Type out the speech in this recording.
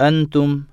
أنتم